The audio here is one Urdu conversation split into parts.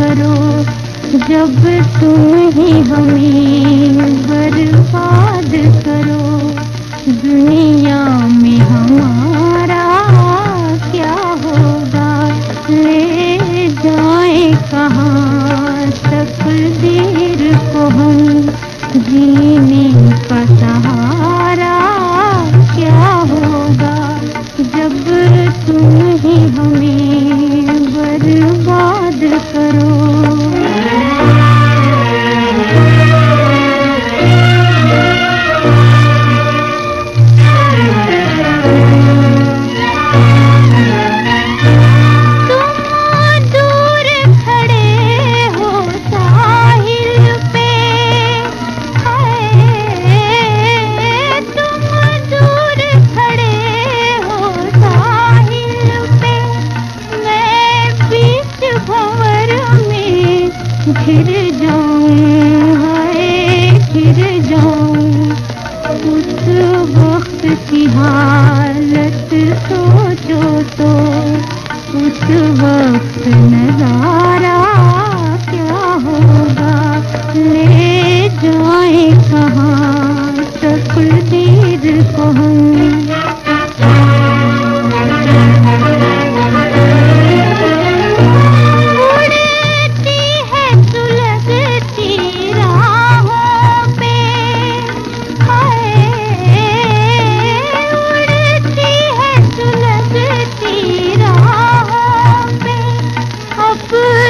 کرو، جب تم ہی ہمیں برباد کرو۔ دنیا میں ہمارا کیا ہوگا؟ لے جائیں کہاں تک دے پھر جاؤں، ہائے، پھر جاؤں۔ اس وقت کی حالت سوچو تو، اس وقت نظارہ کیا ہو؟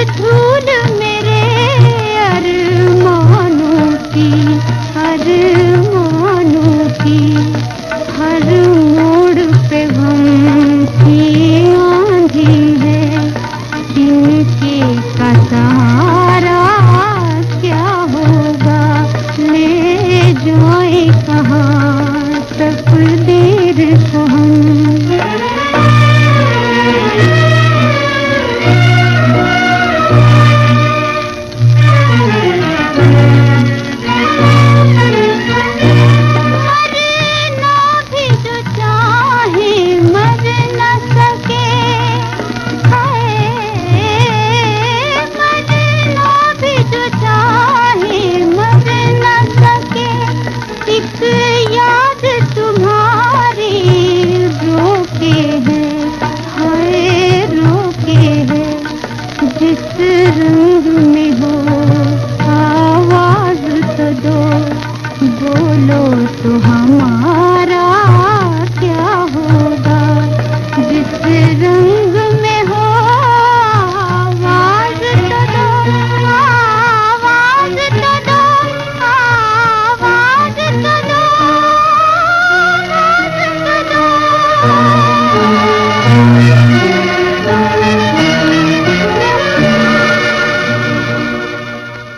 دھول میں جس رنگ میں ہو؟ آواز تو دو بولو تو ہمارا